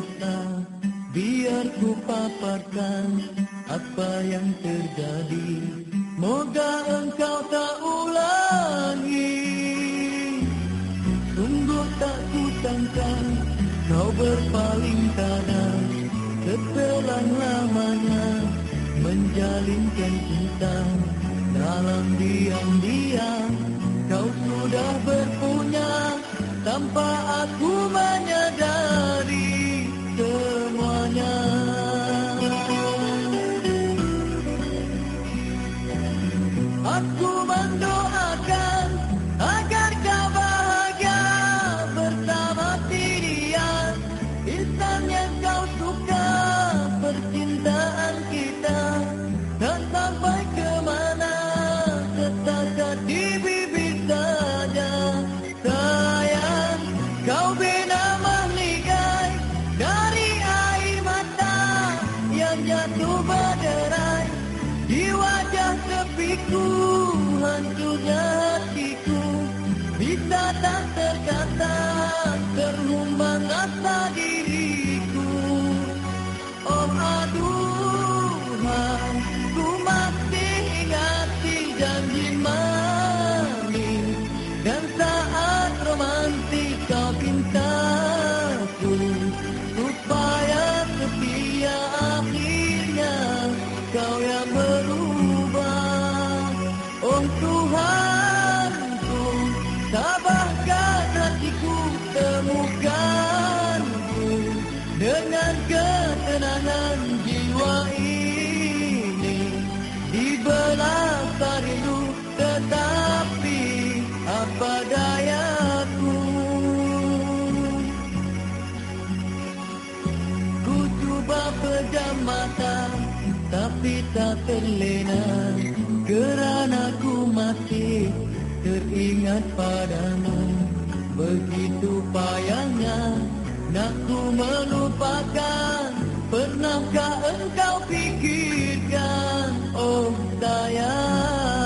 terasa Biar ku paparkan apa yang terjadi. Moga engkau tak ulangi. Sungguh tak kusangka kau berpaling kadang Setelah lamanya menjalinkan cinta Dalam diam-diam kau sudah berpunya Tanpa aku menyadari 了 mata tapi tak terlena. Kerana ku masih teringat padamu. Begitu payahnya nak ku melupakan. Pernahkah engkau fikirkan oh sayang?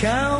Kau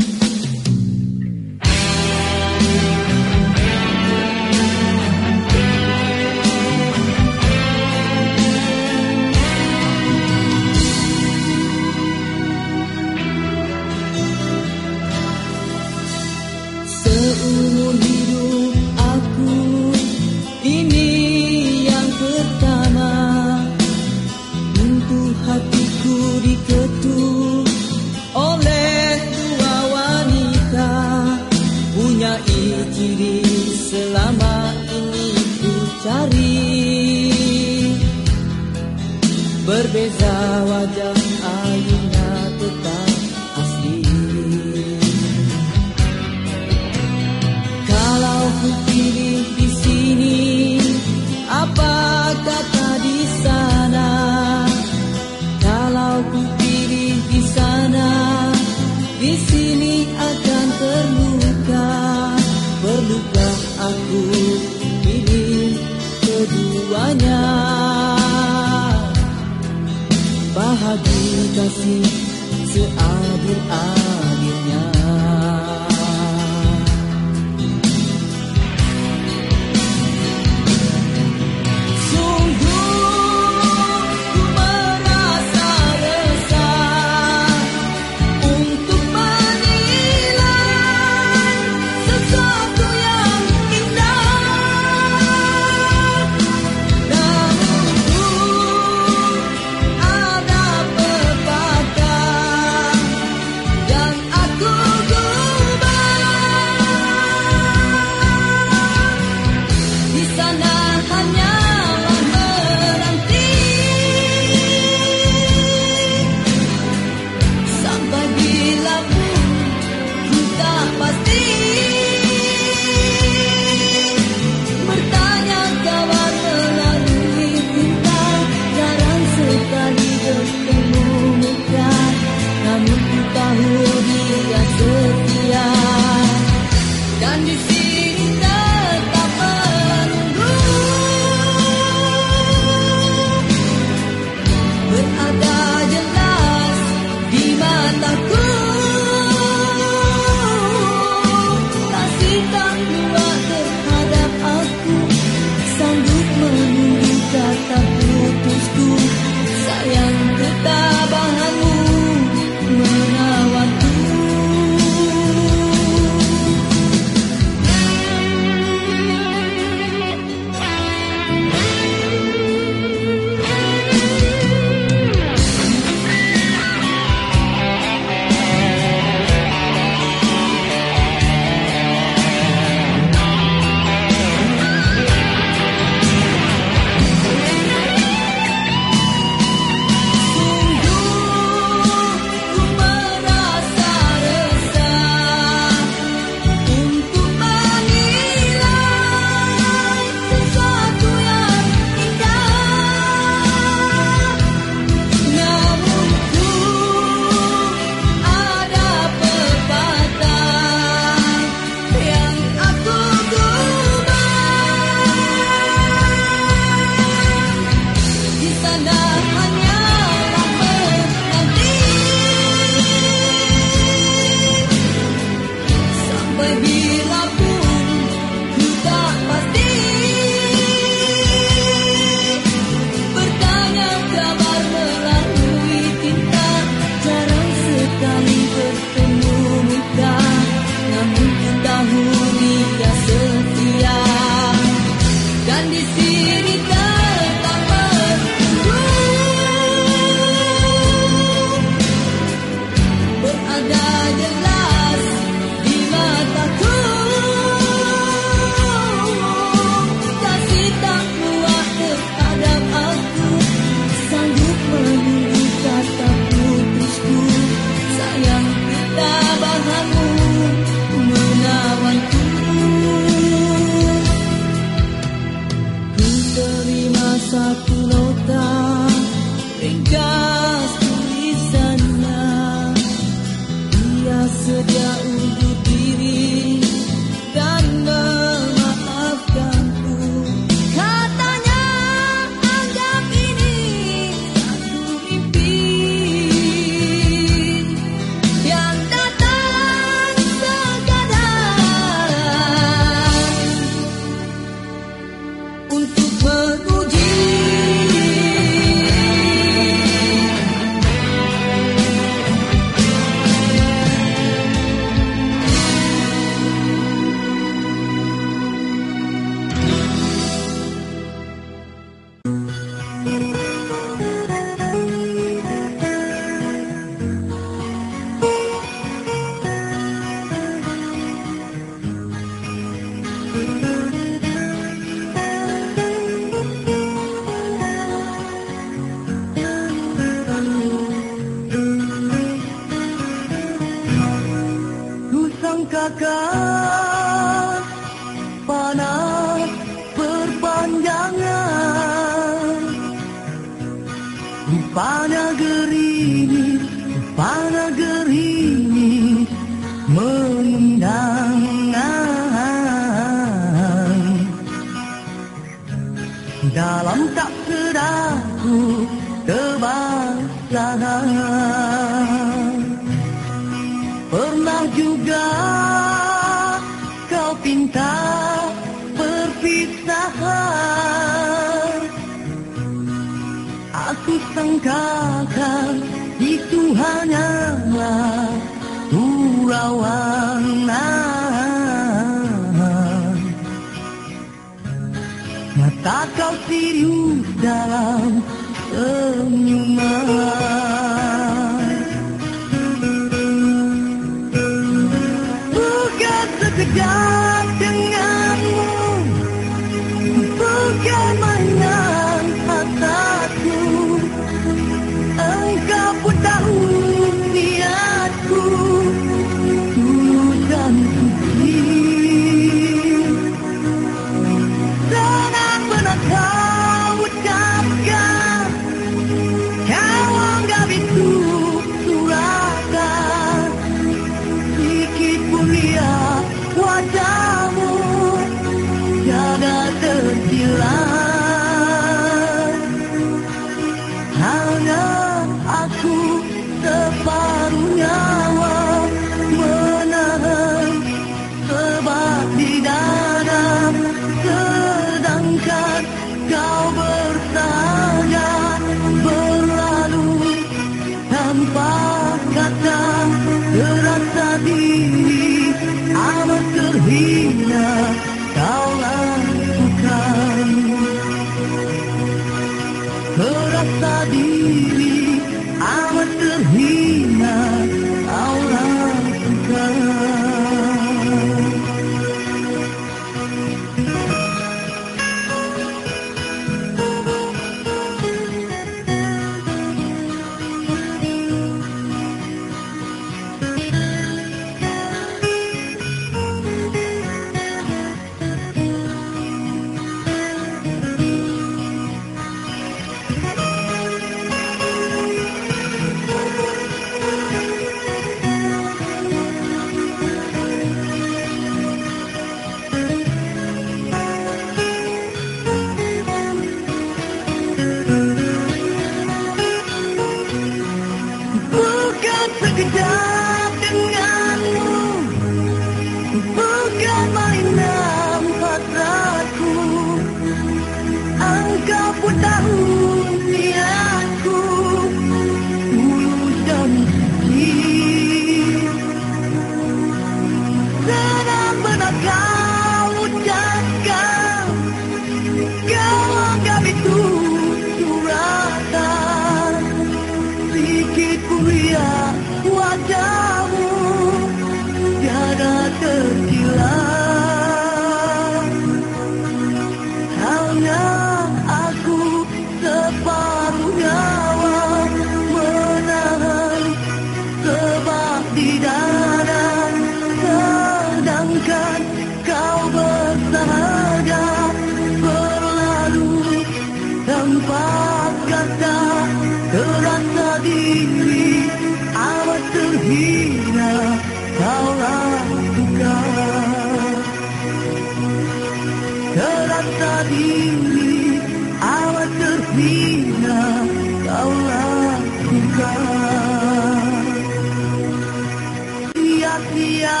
sia-sia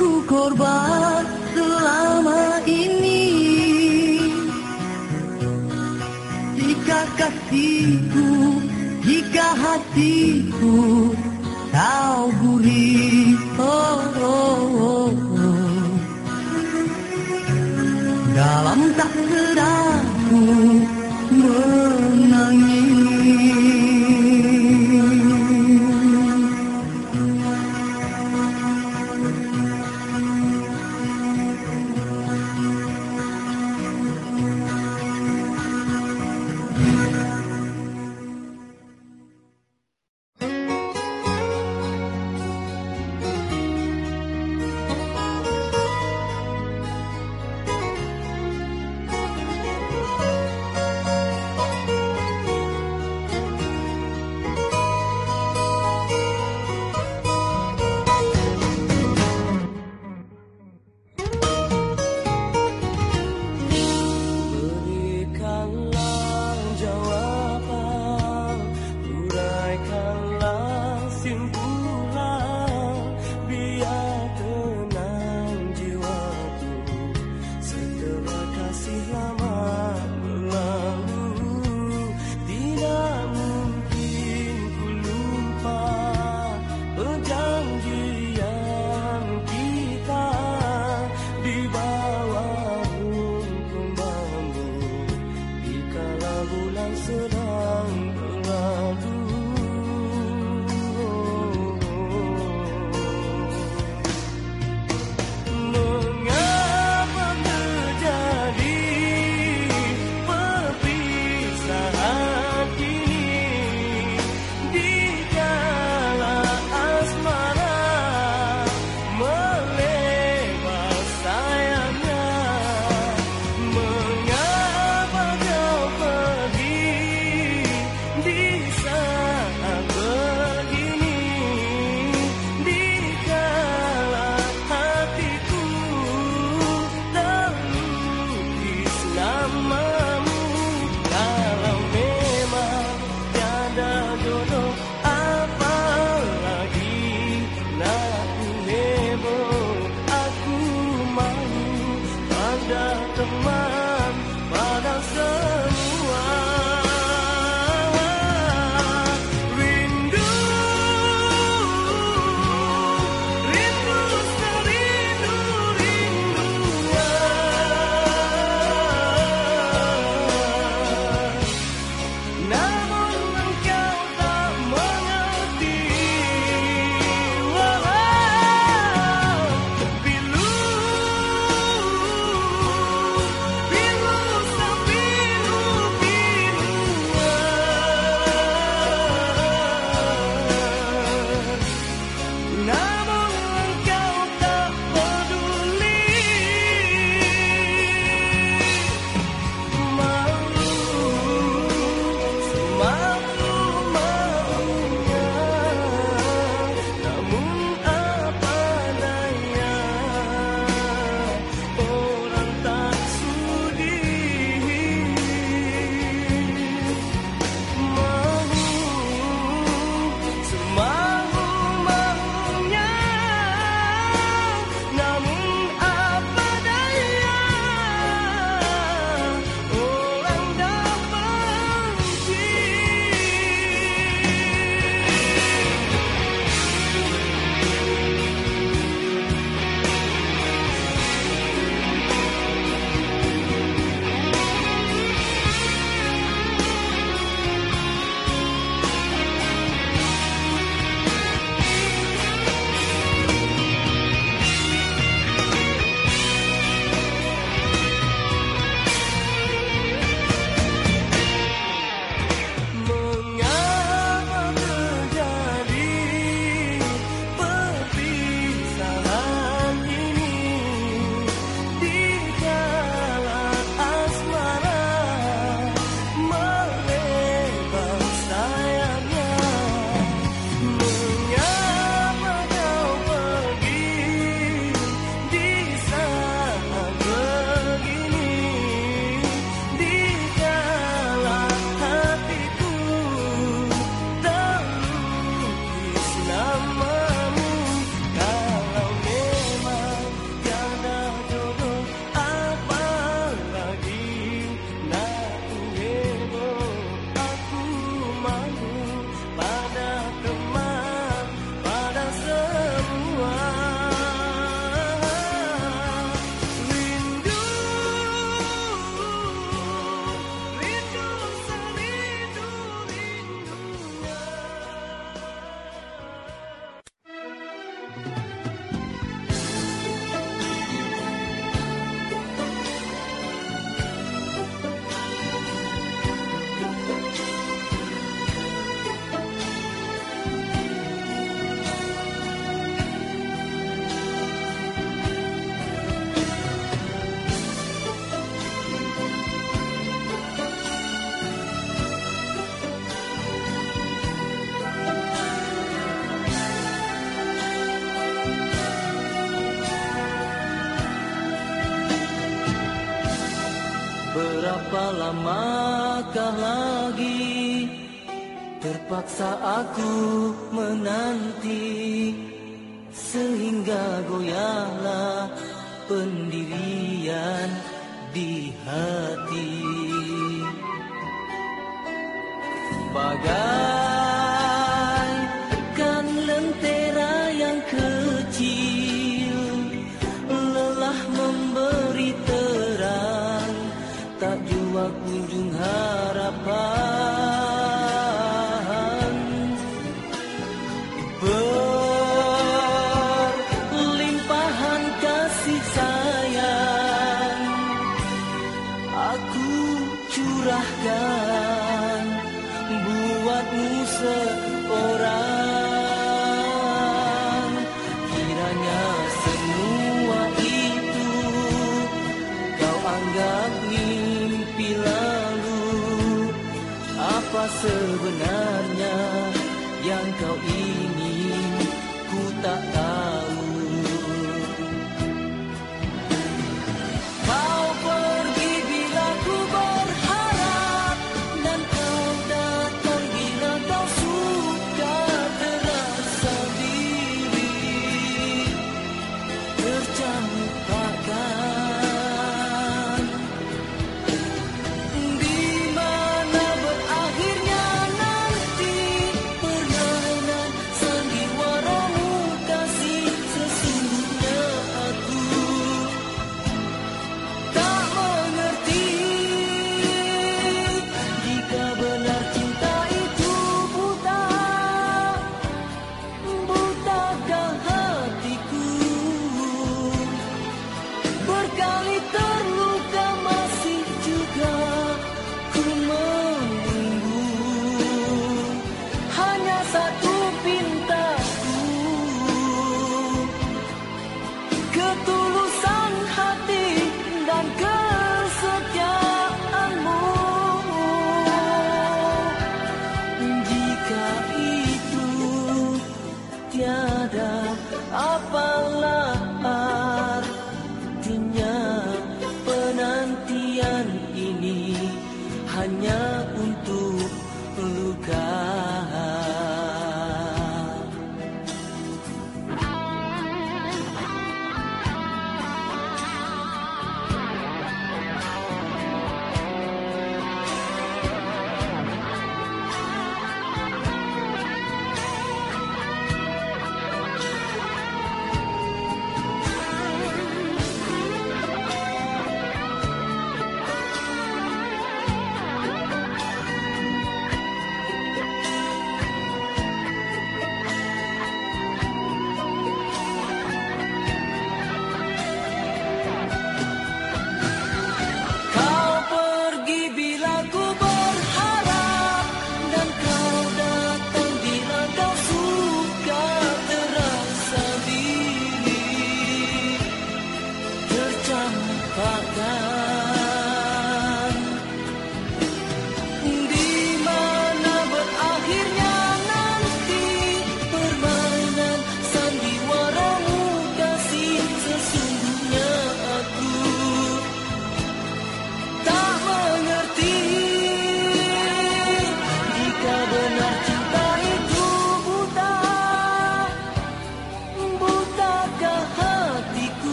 ku korban selama ini. Jika kasihku jika hatiku kau gurih Berapa lamakah lagi terpaksa aku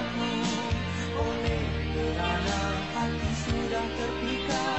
aku Kau negara yang hati sudah terpikat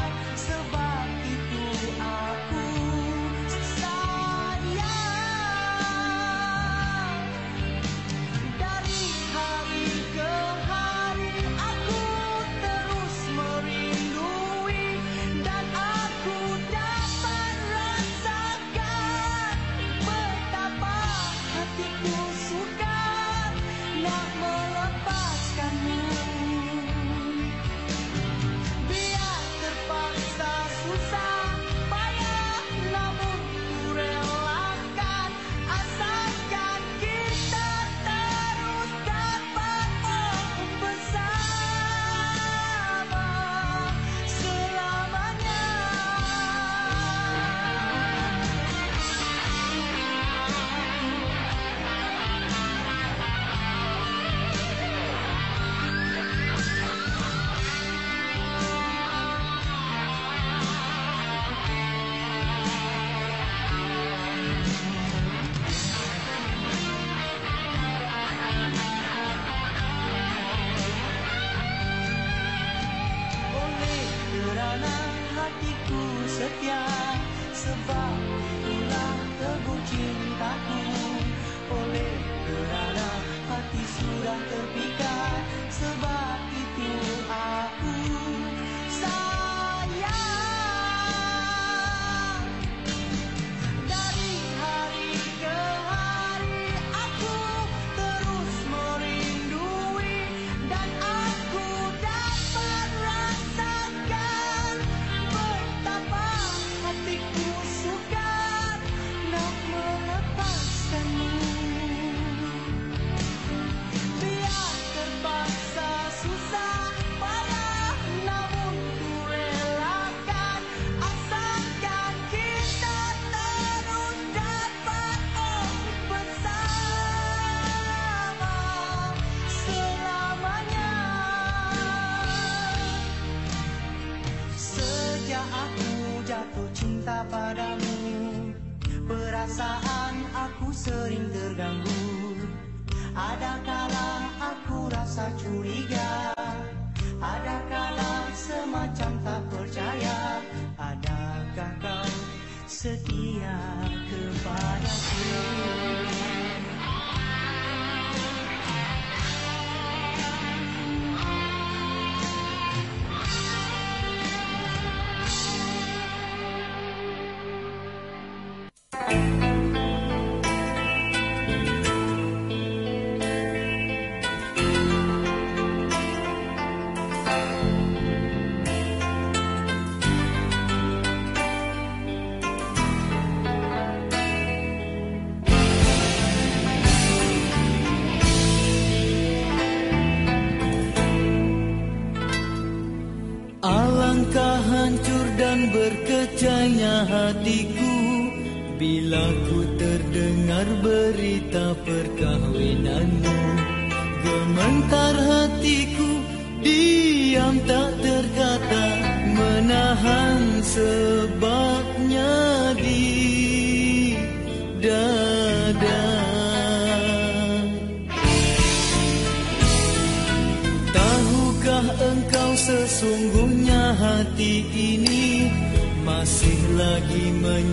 curiga. Ada kalau semacam Berkecahnya hatiku. Bila ku terdengar berita perkahwinanmu Gementar hatiku diam tak lagi menyanyi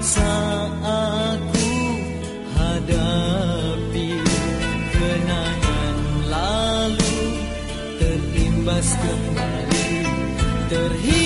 terpaksa aku hadapi kenangan lalu terimbas kembali terhiris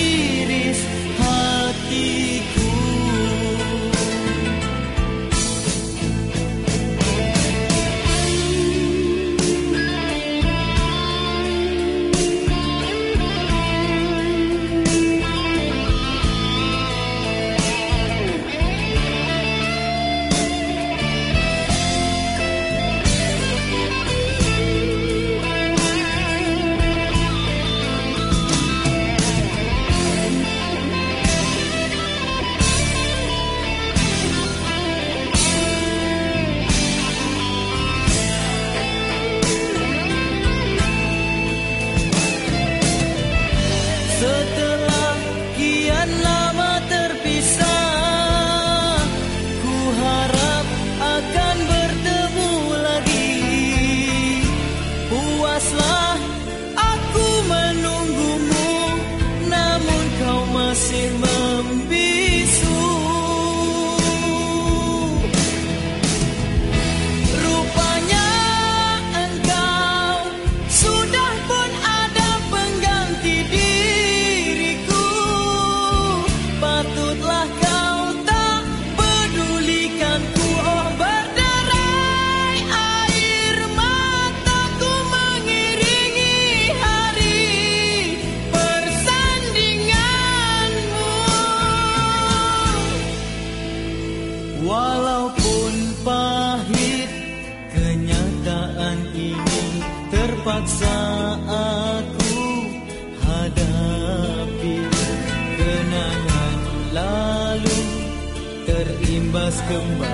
kembali